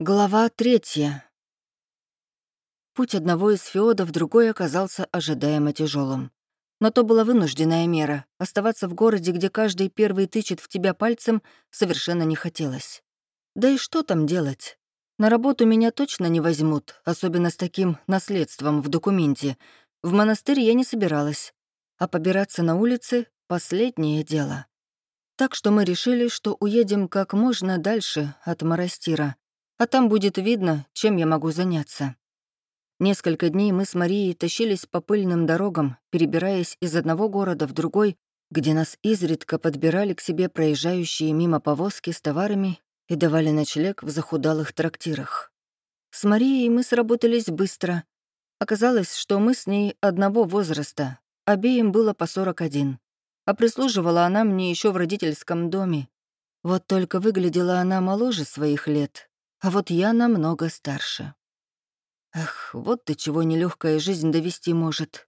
Глава третья. Путь одного из феодов другой оказался ожидаемо тяжелым. Но то была вынужденная мера. Оставаться в городе, где каждый первый тычет в тебя пальцем, совершенно не хотелось. Да и что там делать? На работу меня точно не возьмут, особенно с таким наследством в документе. В монастырь я не собиралась. А побираться на улице — последнее дело. Так что мы решили, что уедем как можно дальше от Монастира а там будет видно, чем я могу заняться. Несколько дней мы с Марией тащились по пыльным дорогам, перебираясь из одного города в другой, где нас изредка подбирали к себе проезжающие мимо повозки с товарами и давали ночлег в захудалых трактирах. С Марией мы сработались быстро. Оказалось, что мы с ней одного возраста, обеим было по 41. А прислуживала она мне еще в родительском доме. Вот только выглядела она моложе своих лет, а вот я намного старше. Эх, вот до чего нелегкая жизнь довести может.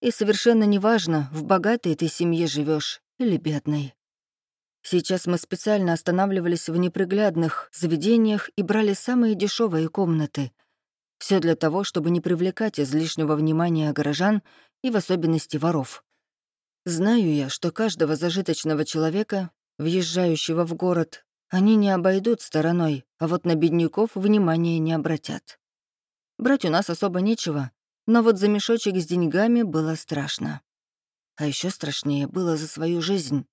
И совершенно неважно, в богатой ты семье живешь или бедной. Сейчас мы специально останавливались в неприглядных заведениях и брали самые дешевые комнаты. Все для того, чтобы не привлекать излишнего внимания горожан и в особенности воров. Знаю я, что каждого зажиточного человека, въезжающего в город, они не обойдут стороной, а вот на бедняков внимания не обратят. Брать у нас особо нечего, но вот за мешочек с деньгами было страшно. А еще страшнее было за свою жизнь.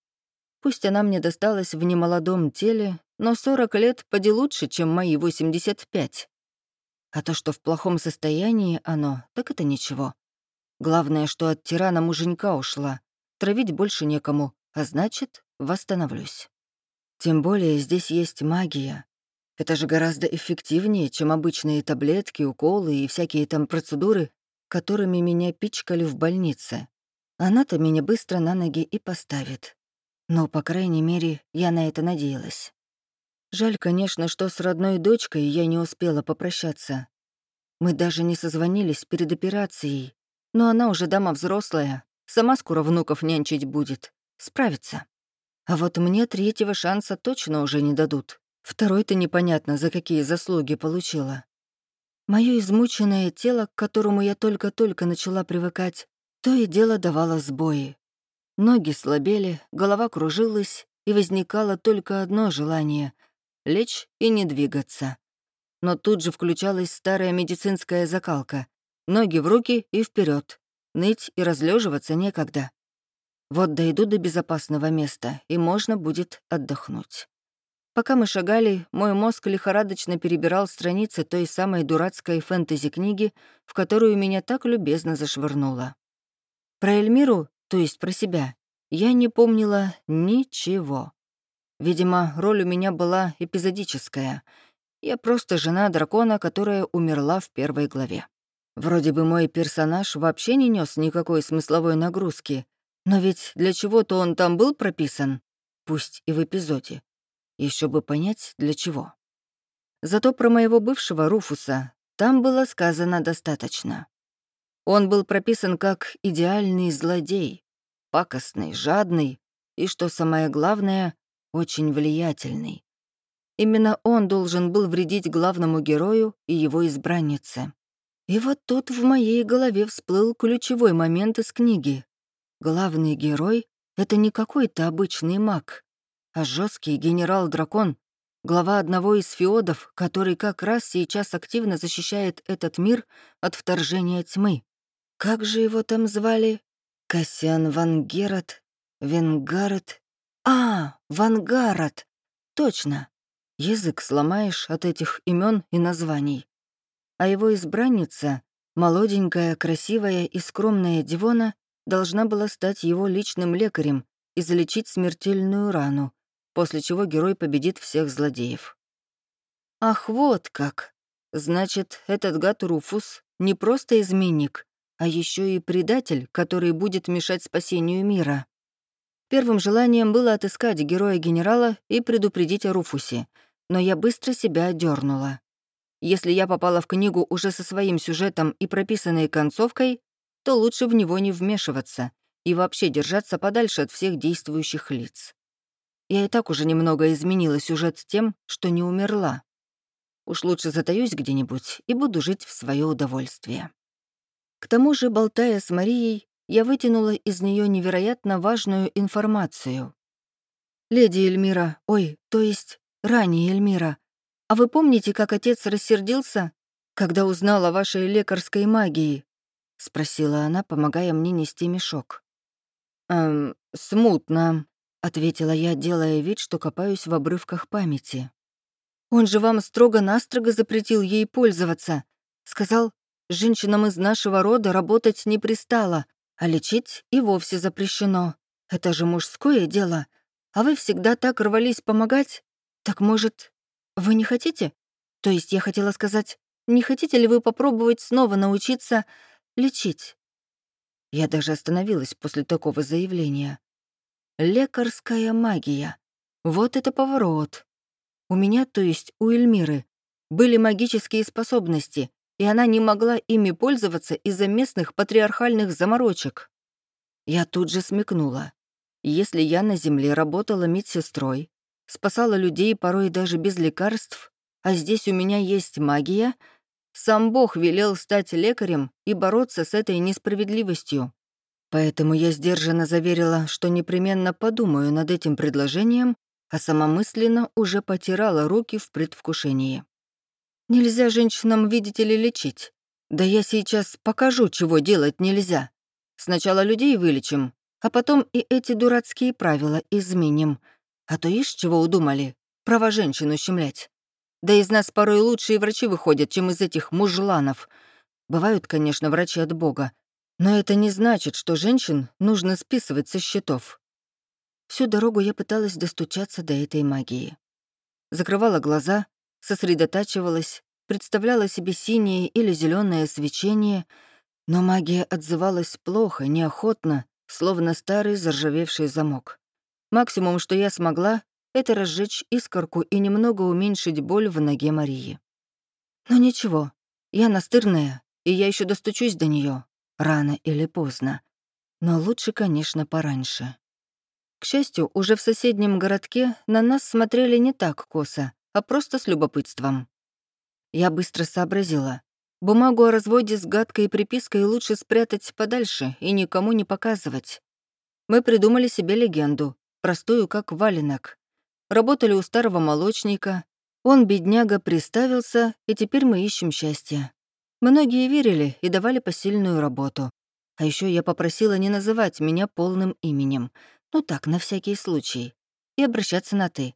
Пусть она мне досталась в немолодом теле, но 40 лет поди лучше, чем мои 85. А то, что в плохом состоянии оно, так это ничего. Главное, что от тирана муженька ушла. Травить больше некому, а значит, восстановлюсь. Тем более здесь есть магия. Это же гораздо эффективнее, чем обычные таблетки, уколы и всякие там процедуры, которыми меня пичкали в больнице. Она-то меня быстро на ноги и поставит. Но, по крайней мере, я на это надеялась. Жаль, конечно, что с родной дочкой я не успела попрощаться. Мы даже не созвонились перед операцией, но она уже дама взрослая, сама скоро внуков нянчить будет. Справится. А вот мне третьего шанса точно уже не дадут. Второй-то непонятно, за какие заслуги получила. Мое измученное тело, к которому я только-только начала привыкать, то и дело давало сбои. Ноги слабели, голова кружилась, и возникало только одно желание — лечь и не двигаться. Но тут же включалась старая медицинская закалка. Ноги в руки и вперед. Ныть и разлеживаться некогда. Вот дойду до безопасного места, и можно будет отдохнуть. Пока мы шагали, мой мозг лихорадочно перебирал страницы той самой дурацкой фэнтези-книги, в которую меня так любезно зашвырнуло. Про Эльмиру, то есть про себя, я не помнила ничего. Видимо, роль у меня была эпизодическая. Я просто жена дракона, которая умерла в первой главе. Вроде бы мой персонаж вообще не нес никакой смысловой нагрузки, но ведь для чего-то он там был прописан, пусть и в эпизоде. Еще бы понять, для чего. Зато про моего бывшего Руфуса там было сказано достаточно. Он был прописан как идеальный злодей, пакостный, жадный и, что самое главное, очень влиятельный. Именно он должен был вредить главному герою и его избраннице. И вот тут в моей голове всплыл ключевой момент из книги, Главный герой — это не какой-то обычный маг, а жесткий генерал-дракон, глава одного из феодов, который как раз сейчас активно защищает этот мир от вторжения тьмы. Как же его там звали? Кассиан Вангерат? Венгарет? А, Вангарат! Точно. Язык сломаешь от этих имен и названий. А его избранница, молоденькая, красивая и скромная Дивона, должна была стать его личным лекарем и залечить смертельную рану, после чего герой победит всех злодеев. Ах, вот как! Значит, этот гад Руфус не просто изменник, а еще и предатель, который будет мешать спасению мира. Первым желанием было отыскать героя-генерала и предупредить о Руфусе, но я быстро себя одернула. Если я попала в книгу уже со своим сюжетом и прописанной концовкой, то лучше в него не вмешиваться и вообще держаться подальше от всех действующих лиц. Я и так уже немного изменила сюжет тем, что не умерла. Уж лучше затаюсь где-нибудь и буду жить в свое удовольствие. К тому же, болтая с Марией, я вытянула из нее невероятно важную информацию. «Леди Эльмира, ой, то есть ранее Эльмира, а вы помните, как отец рассердился, когда узнал о вашей лекарской магии?» — спросила она, помогая мне нести мешок. «Эм, смутно», — ответила я, делая вид, что копаюсь в обрывках памяти. «Он же вам строго-настрого запретил ей пользоваться. Сказал, женщинам из нашего рода работать не пристало, а лечить и вовсе запрещено. Это же мужское дело. А вы всегда так рвались помогать? Так, может, вы не хотите? То есть я хотела сказать, не хотите ли вы попробовать снова научиться лечить?» Я даже остановилась после такого заявления. Лекарская магия. Вот это поворот. У меня, то есть у Эльмиры, были магические способности, и она не могла ими пользоваться из-за местных патриархальных заморочек. Я тут же смекнула. Если я на Земле работала медсестрой, спасала людей порой даже без лекарств, а здесь у меня есть магия, сам Бог велел стать лекарем и бороться с этой несправедливостью. Поэтому я сдержанно заверила, что непременно подумаю над этим предложением, а сама мысленно уже потирала руки в предвкушении. Нельзя женщинам, видите ли, лечить. Да я сейчас покажу, чего делать нельзя. Сначала людей вылечим, а потом и эти дурацкие правила изменим. А то ишь, чего удумали, права женщин ущемлять. Да из нас порой лучшие врачи выходят, чем из этих мужланов. Бывают, конечно, врачи от Бога, но это не значит, что женщин нужно списывать со счетов. Всю дорогу я пыталась достучаться до этой магии. Закрывала глаза, сосредотачивалась, представляла себе синее или зеленое свечение, но магия отзывалась плохо, неохотно, словно старый заржавевший замок. Максимум, что я смогла, это разжечь искорку и немного уменьшить боль в ноге Марии. Но ничего, я настырная, и я еще достучусь до нее, рано или поздно. Но лучше, конечно, пораньше. К счастью, уже в соседнем городке на нас смотрели не так косо, а просто с любопытством. Я быстро сообразила. Бумагу о разводе с гадкой припиской лучше спрятать подальше и никому не показывать. Мы придумали себе легенду, простую как валенок. Работали у старого молочника. Он, бедняга, приставился, и теперь мы ищем счастье. Многие верили и давали посильную работу. А еще я попросила не называть меня полным именем. Ну так, на всякий случай. И обращаться на «ты».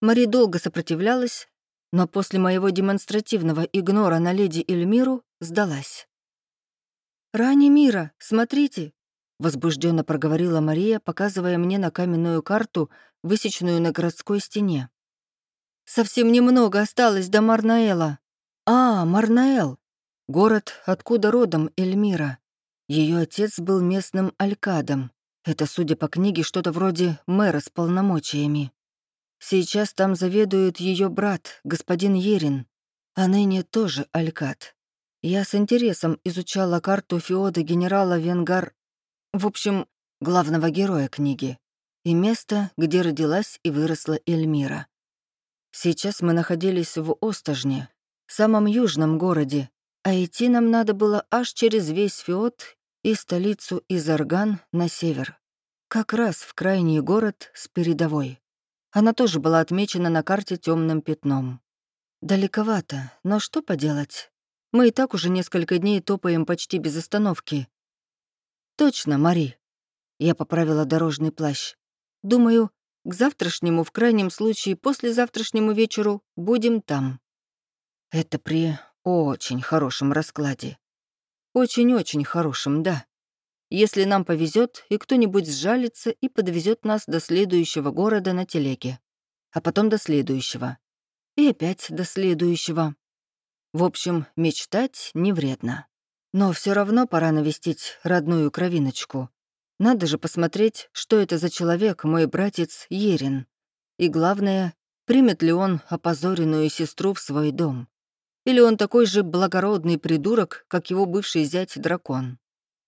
Мари долго сопротивлялась, но после моего демонстративного игнора на леди Эльмиру сдалась. «Рани мира, смотрите!» — возбужденно проговорила Мария, показывая мне на каменную карту, высеченную на городской стене. «Совсем немного осталось до Марнаэла. А, Марнаэл! Город, откуда родом Эльмира. Ее отец был местным алькадом. Это, судя по книге, что-то вроде мэра с полномочиями. Сейчас там заведует ее брат, господин Ерин, а ныне тоже Алькат. Я с интересом изучала карту феода генерала Венгар, в общем, главного героя книги, и место, где родилась и выросла Эльмира. Сейчас мы находились в Остожне, самом южном городе, а идти нам надо было аж через весь феод и столицу Изарган на север, как раз в крайний город с передовой. Она тоже была отмечена на карте темным пятном. Далековато, но что поделать? Мы и так уже несколько дней топаем почти без остановки. Точно, Мари. Я поправила дорожный плащ. Думаю, к завтрашнему, в крайнем случае, послезавтрашнему вечеру будем там. Это при очень хорошем раскладе. Очень-очень хорошем, да. Если нам повезет, и кто-нибудь сжалится и подвезет нас до следующего города на телеге, а потом до следующего. И опять до следующего. В общем, мечтать не вредно. Но все равно пора навестить родную кровиночку. Надо же посмотреть, что это за человек, мой братец Ерин. И главное, примет ли он опозоренную сестру в свой дом. Или он такой же благородный придурок, как его бывший зять-дракон.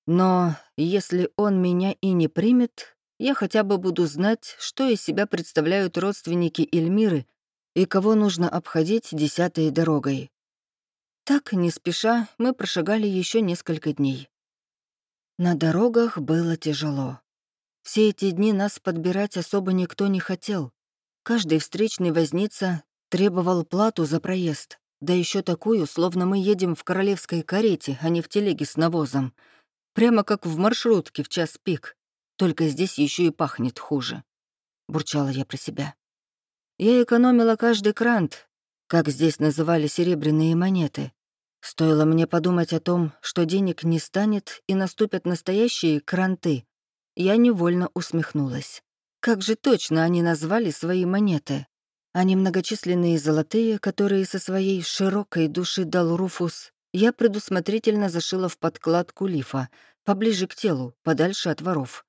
Но если он меня и не примет, я хотя бы буду знать, что из себя представляют родственники Эльмиры, и кого нужно обходить десятой дорогой. Так, не спеша, мы прошагали еще несколько дней. На дорогах было тяжело. Все эти дни нас подбирать особо никто не хотел. Каждый встречный возница требовал плату за проезд, да еще такую, словно мы едем в королевской карете, а не в телеге с навозом. Прямо как в маршрутке в час пик. Только здесь еще и пахнет хуже. Бурчала я про себя. Я экономила каждый крант, как здесь называли серебряные монеты. Стоило мне подумать о том, что денег не станет и наступят настоящие кранты, я невольно усмехнулась. Как же точно они назвали свои монеты? Они многочисленные золотые, которые со своей широкой души дал Руфус, я предусмотрительно зашила в подкладку лифа, поближе к телу, подальше от воров.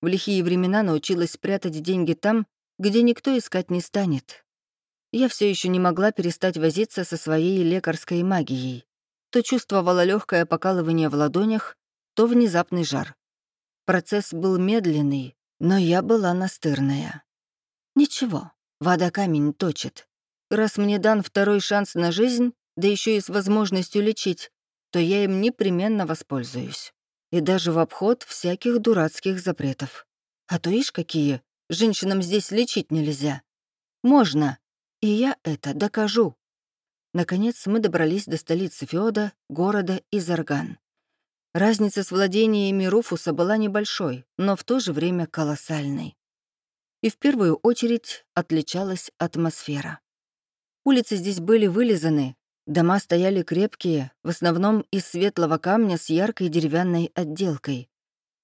В лихие времена научилась прятать деньги там, где никто искать не станет. Я все еще не могла перестать возиться со своей лекарской магией. То чувствовала легкое покалывание в ладонях, то внезапный жар. Процесс был медленный, но я была настырная. Ничего, вода камень точит. Раз мне дан второй шанс на жизнь, да еще и с возможностью лечить, то я им непременно воспользуюсь. И даже в обход всяких дурацких запретов. А то ишь какие, женщинам здесь лечить нельзя. Можно, и я это докажу. Наконец мы добрались до столицы Феода, города Изарган. Разница с владениями Руфуса была небольшой, но в то же время колоссальной. И в первую очередь отличалась атмосфера. Улицы здесь были вылизаны, дома стояли крепкие, в основном из светлого камня с яркой деревянной отделкой.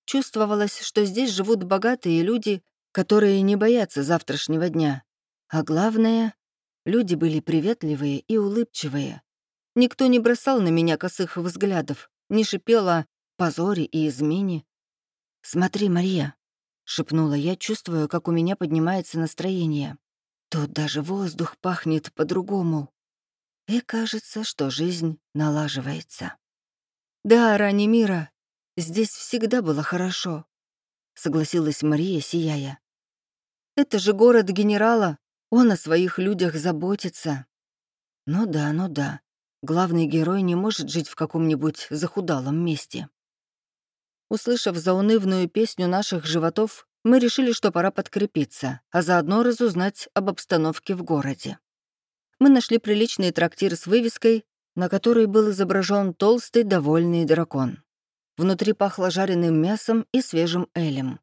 Чувствовалось, что здесь живут богатые люди, которые не боятся завтрашнего дня. А главное, люди были приветливые и улыбчивые. Никто не бросал на меня косых взглядов, не шипела позоре и измене. «Смотри, Мария», — шепнула я, чувствуя, как у меня поднимается настроение. «Тут даже воздух пахнет по-другому. И кажется, что жизнь налаживается». «Да, Рани мира, здесь всегда было хорошо», — согласилась Мария, сияя. «Это же город генерала, он о своих людях заботится». «Ну да, ну да. Главный герой не может жить в каком-нибудь захудалом месте. Услышав заунывную песню наших животов, мы решили, что пора подкрепиться, а заодно разузнать об обстановке в городе. Мы нашли приличный трактир с вывеской, на которой был изображен толстый довольный дракон. Внутри пахло жареным мясом и свежим элем.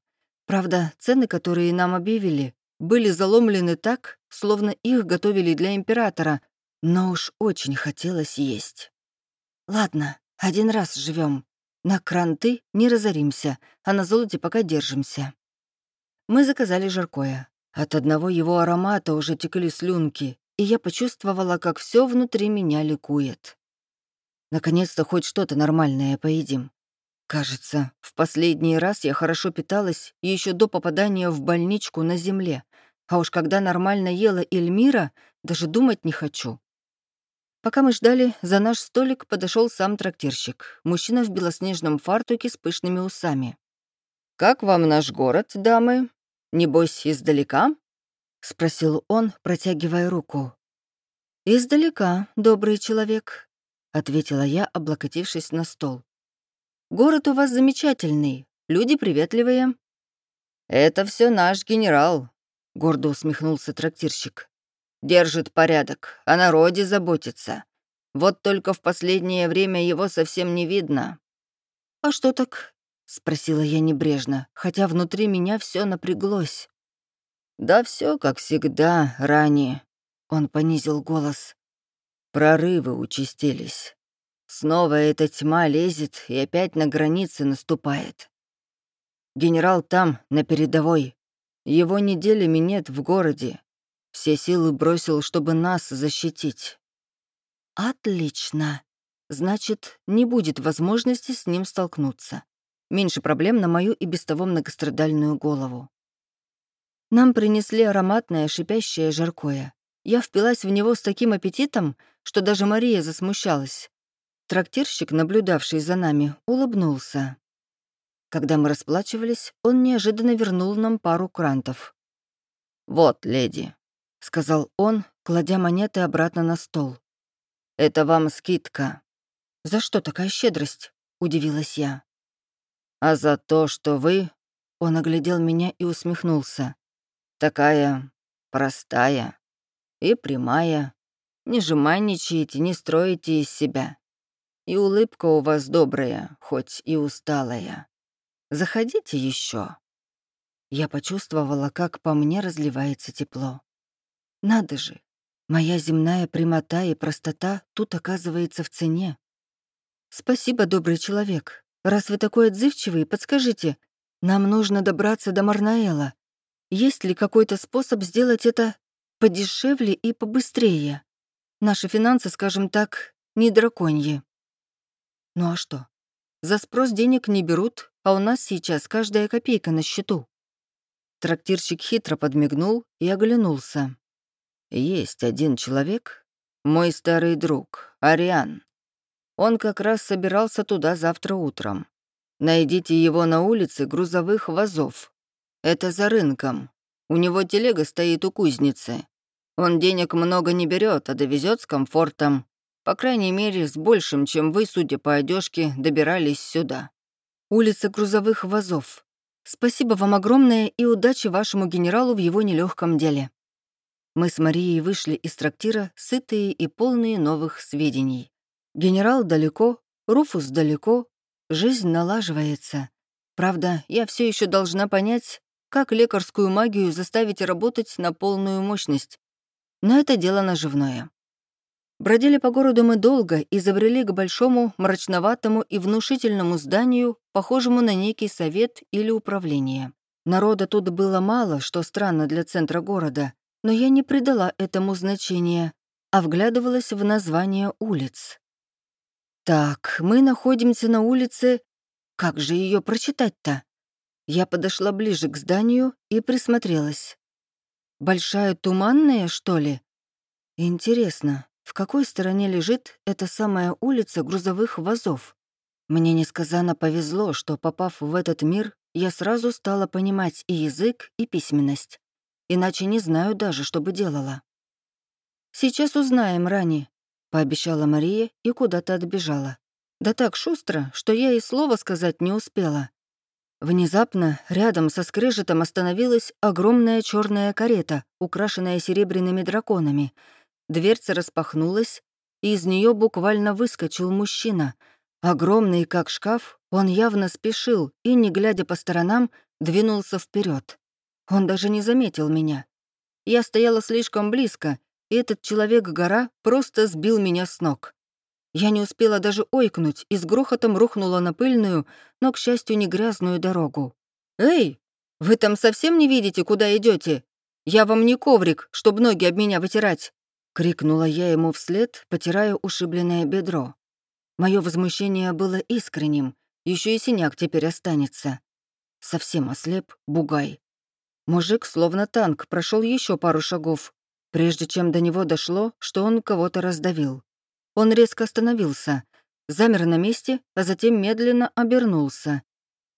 Правда, цены, которые нам объявили, были заломлены так, словно их готовили для императора, но уж очень хотелось есть. Ладно, один раз живем. На кранты не разоримся, а на золоте пока держимся. Мы заказали жаркое. От одного его аромата уже текли слюнки, и я почувствовала, как все внутри меня ликует. Наконец-то хоть что-то нормальное поедим. Кажется, в последний раз я хорошо питалась еще до попадания в больничку на земле, а уж когда нормально ела Эльмира, даже думать не хочу. Пока мы ждали, за наш столик подошел сам трактирщик, мужчина в белоснежном фартуке с пышными усами. «Как вам наш город, дамы? Небось, издалека?» — спросил он, протягивая руку. «Издалека, добрый человек», — ответила я, облокотившись на стол. «Город у вас замечательный, люди приветливые». «Это все наш генерал», — гордо усмехнулся трактирщик. Держит порядок, о народе заботится. Вот только в последнее время его совсем не видно». «А что так?» — спросила я небрежно, хотя внутри меня все напряглось. «Да все как всегда, ранее», — он понизил голос. «Прорывы участились. Снова эта тьма лезет и опять на границе наступает. Генерал там, на передовой. Его неделями нет в городе. Все силы бросил, чтобы нас защитить. Отлично. Значит, не будет возможности с ним столкнуться. Меньше проблем на мою и без того многострадальную голову. Нам принесли ароматное шипящее жаркое. Я впилась в него с таким аппетитом, что даже Мария засмущалась. Трактирщик, наблюдавший за нами, улыбнулся. Когда мы расплачивались, он неожиданно вернул нам пару крантов. «Вот, леди, сказал он, кладя монеты обратно на стол. «Это вам скидка». «За что такая щедрость?» — удивилась я. «А за то, что вы...» — он оглядел меня и усмехнулся. «Такая простая и прямая. Не жеманничаете, не строите из себя. И улыбка у вас добрая, хоть и усталая. Заходите еще. Я почувствовала, как по мне разливается тепло. Надо же, моя земная прямота и простота тут оказывается в цене. Спасибо, добрый человек. Раз вы такой отзывчивый, подскажите, нам нужно добраться до Марнаэла. Есть ли какой-то способ сделать это подешевле и побыстрее? Наши финансы, скажем так, не драконьи. Ну а что? За спрос денег не берут, а у нас сейчас каждая копейка на счету. Трактирщик хитро подмигнул и оглянулся. Есть один человек, мой старый друг, Ариан. Он как раз собирался туда завтра утром. Найдите его на улице грузовых вазов. Это за рынком. У него телега стоит у кузницы. Он денег много не берет, а довезет с комфортом. По крайней мере, с большим, чем вы, судя по одежке, добирались сюда. Улица грузовых вазов. Спасибо вам огромное и удачи вашему генералу в его нелегком деле. Мы с Марией вышли из трактира, сытые и полные новых сведений. Генерал далеко, Руфус далеко, жизнь налаживается. Правда, я все еще должна понять, как лекарскую магию заставить работать на полную мощность. Но это дело наживное. Бродили по городу мы долго и забрели к большому, мрачноватому и внушительному зданию, похожему на некий совет или управление. Народа тут было мало, что странно для центра города, но я не придала этому значения, а вглядывалась в название улиц. Так, мы находимся на улице... Как же ее прочитать-то? Я подошла ближе к зданию и присмотрелась. Большая туманная, что ли? Интересно, в какой стороне лежит эта самая улица грузовых вазов? Мне несказанно повезло, что, попав в этот мир, я сразу стала понимать и язык, и письменность. Иначе не знаю даже, что бы делала. «Сейчас узнаем, Рани», — пообещала Мария и куда-то отбежала. Да так шустро, что я и слова сказать не успела. Внезапно рядом со скрежетом остановилась огромная черная карета, украшенная серебряными драконами — Дверца распахнулась, и из нее буквально выскочил мужчина. Огромный, как шкаф, он явно спешил и, не глядя по сторонам, двинулся вперед. Он даже не заметил меня. Я стояла слишком близко, и этот человек-гора просто сбил меня с ног. Я не успела даже ойкнуть и с грохотом рухнула на пыльную, но, к счастью, не грязную дорогу. «Эй, вы там совсем не видите, куда идете? Я вам не коврик, чтобы ноги об меня вытирать. Крикнула я ему вслед, потирая ушибленное бедро. Мое возмущение было искренним, еще и синяк теперь останется. Совсем ослеп, бугай. Мужик, словно танк, прошел еще пару шагов, прежде чем до него дошло, что он кого-то раздавил. Он резко остановился, замер на месте, а затем медленно обернулся.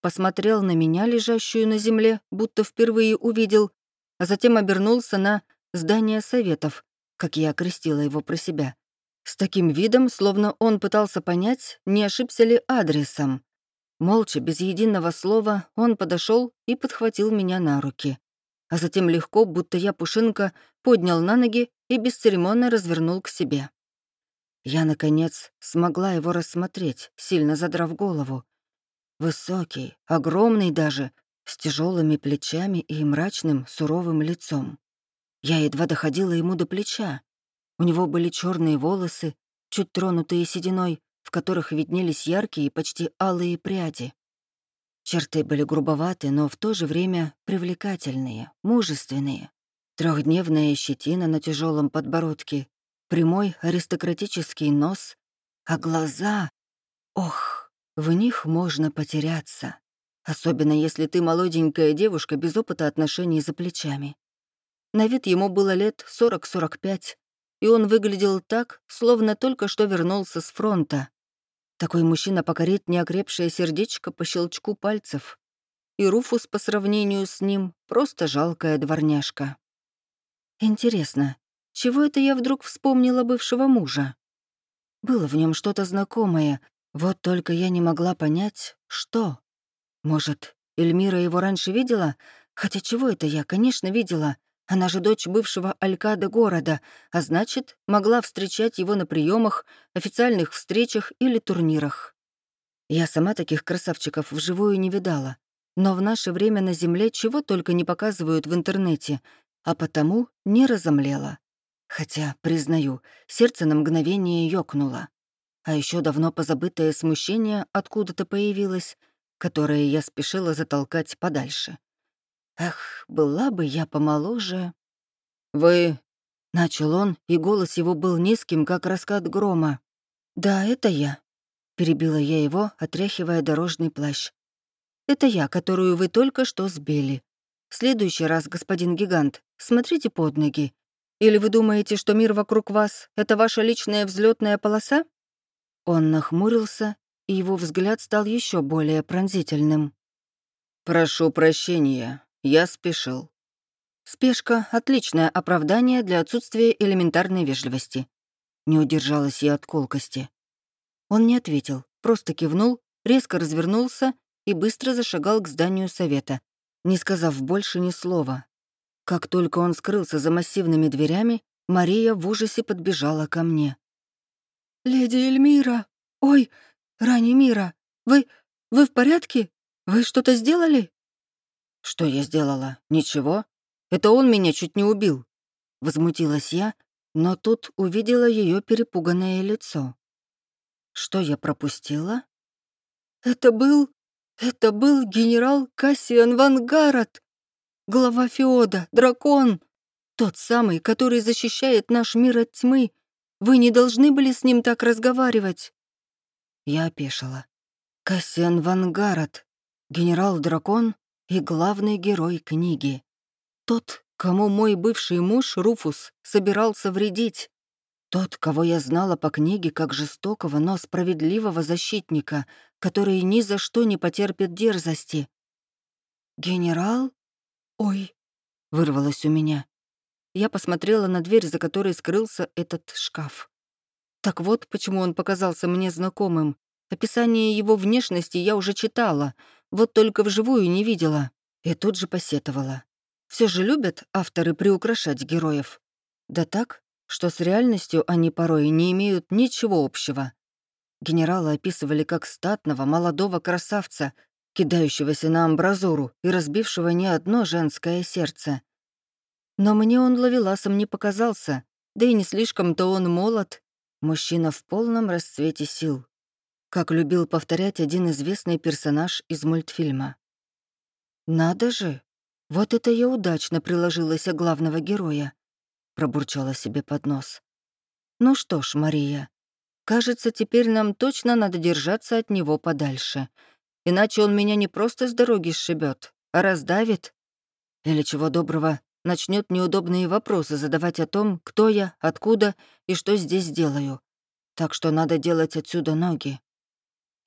Посмотрел на меня, лежащую на земле, будто впервые увидел, а затем обернулся на здание советов, как я окрестила его про себя, с таким видом, словно он пытался понять, не ошибся ли адресом. Молча, без единого слова, он подошел и подхватил меня на руки. А затем легко, будто я пушинка, поднял на ноги и бесцеремонно развернул к себе. Я, наконец, смогла его рассмотреть, сильно задрав голову. Высокий, огромный даже, с тяжелыми плечами и мрачным, суровым лицом. Я едва доходила ему до плеча. У него были черные волосы, чуть тронутые сединой, в которых виднелись яркие, почти алые пряди. Черты были грубоваты, но в то же время привлекательные, мужественные. Трехдневная щетина на тяжелом подбородке, прямой аристократический нос, а глаза... Ох, в них можно потеряться. Особенно если ты молоденькая девушка без опыта отношений за плечами. На вид ему было лет 40-45, и он выглядел так, словно только что вернулся с фронта. Такой мужчина покорит неокрепшее сердечко по щелчку пальцев. И Руфус по сравнению с ним — просто жалкая дворняжка. Интересно, чего это я вдруг вспомнила бывшего мужа? Было в нем что-то знакомое, вот только я не могла понять, что. Может, Эльмира его раньше видела? Хотя чего это я, конечно, видела. Она же дочь бывшего Алькада города, а значит, могла встречать его на приемах, официальных встречах или турнирах. Я сама таких красавчиков вживую не видала. Но в наше время на Земле чего только не показывают в интернете, а потому не разомлела. Хотя, признаю, сердце на мгновение ёкнуло. А еще давно позабытое смущение откуда-то появилось, которое я спешила затолкать подальше. Эх, была бы я помоложе. «Вы...» — начал он, и голос его был низким, как раскат грома. «Да, это я», — перебила я его, отряхивая дорожный плащ. «Это я, которую вы только что сбили. В следующий раз, господин гигант, смотрите под ноги или вы думаете, что мир вокруг вас — это ваша личная взлетная полоса?» Он нахмурился, и его взгляд стал еще более пронзительным. «Прошу прощения, я спешил». Спешка — отличное оправдание для отсутствия элементарной вежливости. Не удержалась я от колкости. Он не ответил, просто кивнул, резко развернулся и быстро зашагал к зданию совета, не сказав больше ни слова, как только он скрылся за массивными дверями, Мария в ужасе подбежала ко мне. «Леди Эльмира! Ой, Рани Мира! Вы... вы в порядке? Вы что-то сделали?» «Что я сделала? Ничего. Это он меня чуть не убил». Возмутилась я, но тут увидела ее перепуганное лицо. Что я пропустила? «Это был... это был генерал Кассиан Вангарат!» Глава Феода, дракон! Тот самый, который защищает наш мир от тьмы. Вы не должны были с ним так разговаривать. Я опешила. Кассиан Вангарат, генерал-дракон и главный герой книги. Тот, кому мой бывший муж Руфус собирался вредить. Тот, кого я знала по книге как жестокого, но справедливого защитника, который ни за что не потерпит дерзости. «Генерал?» «Ой!» — вырвалось у меня. Я посмотрела на дверь, за которой скрылся этот шкаф. Так вот, почему он показался мне знакомым. Описание его внешности я уже читала, вот только вживую не видела. И тут же посетовала. Все же любят авторы приукрашать героев. Да так, что с реальностью они порой не имеют ничего общего. Генерала описывали как статного, молодого красавца, кидающегося на амбразуру и разбившего не одно женское сердце. Но мне он ловеласом не показался, да и не слишком-то он молод, мужчина в полном расцвете сил, как любил повторять один известный персонаж из мультфильма. «Надо же! Вот это я удачно приложилась главного героя», — пробурчала себе под нос. «Ну что ж, Мария, кажется, теперь нам точно надо держаться от него подальше. Иначе он меня не просто с дороги сшибет, а раздавит. Или чего доброго, начнет неудобные вопросы задавать о том, кто я, откуда и что здесь делаю. Так что надо делать отсюда ноги.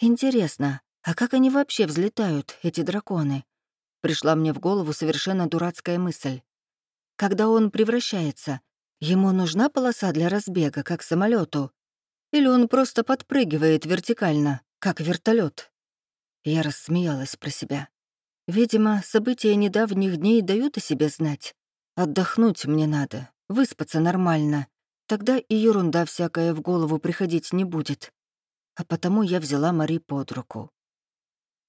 Интересно, а как они вообще взлетают, эти драконы? Пришла мне в голову совершенно дурацкая мысль. Когда он превращается, ему нужна полоса для разбега, как самолету, Или он просто подпрыгивает вертикально, как вертолет? Я рассмеялась про себя. Видимо, события недавних дней дают о себе знать. Отдохнуть мне надо, выспаться нормально. Тогда и ерунда всякая в голову приходить не будет. А потому я взяла Мари под руку.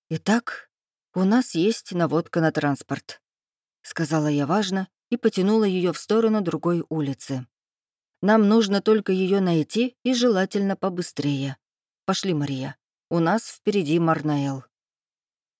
«Итак, у нас есть наводка на транспорт», — сказала я важно и потянула ее в сторону другой улицы. «Нам нужно только ее найти и желательно побыстрее. Пошли, Мария». У нас впереди Марнаэл.